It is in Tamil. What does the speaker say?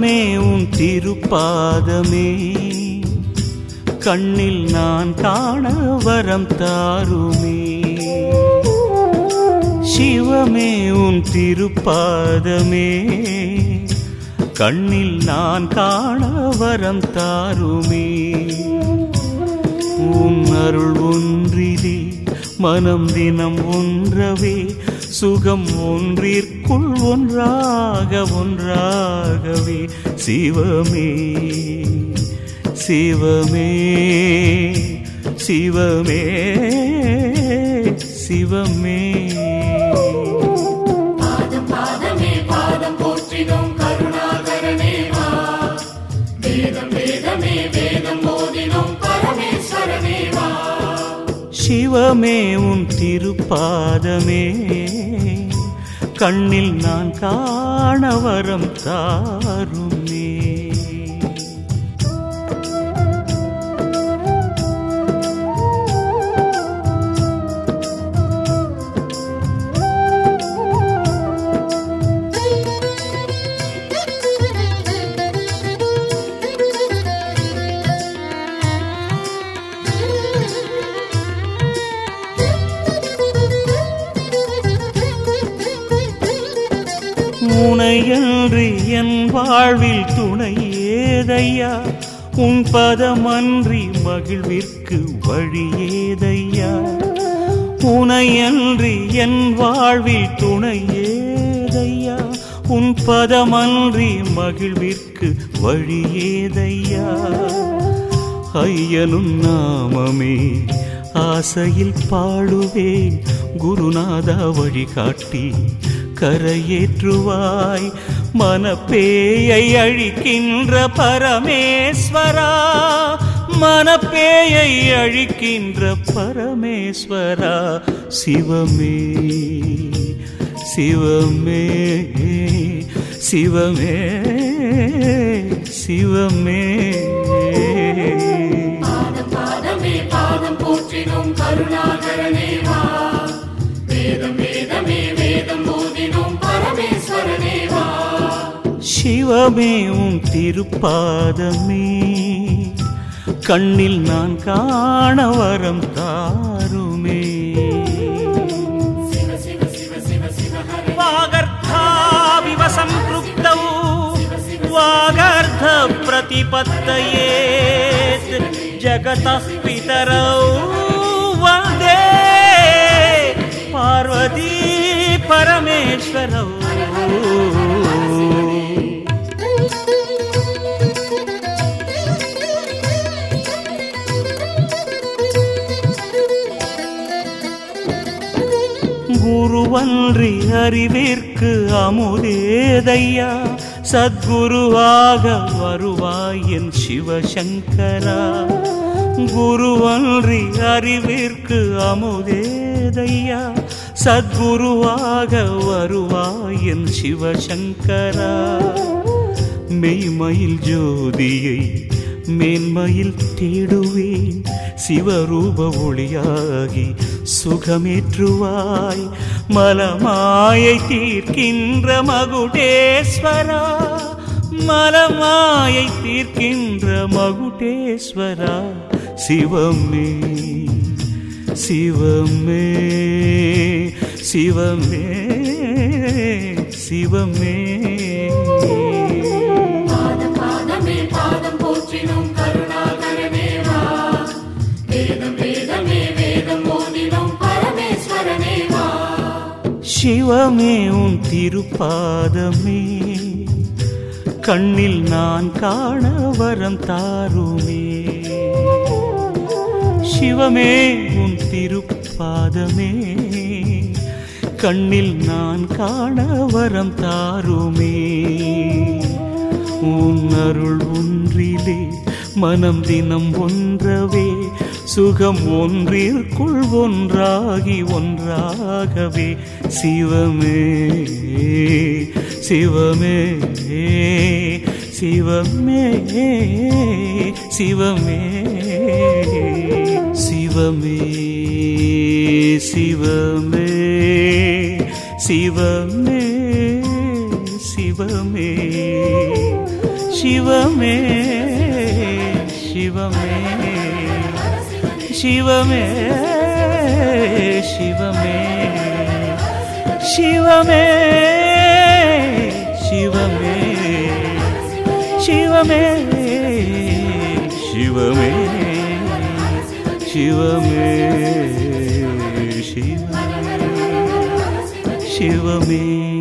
சிவமே உன் திருப்பாதமே. கண்ணில் நான் காண வரம் தாருமே. சிவமே உன் திருப்பாதமே. கண்ணில் நான் காண வரம் தாருமே. உன் அருள் ஒன்றிலே மனம் தினம் ஒன்றவே சுகம் ஒன்றிற்குள் ஒன்றாக ஒன்றாகவே. சிவமே சிவமே சிவமே சிவமே. பாதம் போற்றினோம் கருணாகரனே வா. வேதம் வேதமே சிவமே உன் திருப்பாதமே. கண்ணில் நான் காண வரம் தாருமே. உனையன்று என் வாழ்வில் துணை ஏதையா உன் பதமன்றி மகிழ்விற்கு வழி ஏதையா உனையன்றி என் வாழ்வில் துணை ஏதையா உன் பதமன்றி மகிழ்விற்கு வழி ஏதையா ஐயனும் நாமமே ஆசையில் பாடுவேன் குருநாதா வழிகாட்டி கரையேற்றுவாய். மனப்பேயை அழிக்கின்ற பரமேஸ்வரா. மனப்பேயை அழிக்கின்ற பரமேஸ்வரா. சிவமே சிவமே சிவமே சிவமே. தெய்வமே உன் திருப்பாதமே கண்ணில் நான் காண வரம் தாருமே வாகர்த்தாவிவ சம்புக்தௌ வாகர்த்த பிரதிபத்தயேத் ஜகதஸ் பிதரௌ வந்தே பார்வதி பரமேஸ்வரௌ உருவன்றி அறிவிற்கு அமுதேதையா. சத்குருவாக வருவாயின் சிவசங்கரா. குருவன்றி அறிவிற்கு அமுதேதையா. சத்குருவாக வருவாயின் சிவசங்கரா. மெய்மயில் ஜோதியை மேன்மையில் தேடுவேன். சிவரூப ஒளியாகி சுகமேற்றுவாய். மலமாயை தீர்க்கின்ற மகுடேஸ்வரா. மலமாயை தீர்க்கின்ற மகுடேஸ்வரா. சிவமே சிவமே சிவமே சிவமே. சிவமே உன் திருப்பாதமே. கண்ணில் நான் காண வரம் தாருமே. சிவமே உன் திருப்பாதமே. கண்ணில் நான் காண வரம் தாருமே. உன் அருள் ஒன்றிலே மனம் தினம் ஒன்றவே சுகம் ஒன்றிற்குள் ஒன்றாகி ஒன்றாகவே. சிவமே சிவமே சிவமே சிவமே சிவமே சிவமே சிவமே சிவமே சிவமே. சிவமே சிவமே சிவமே சிவமே சிவமே சிவமே சிவமே சிவமே சிவமே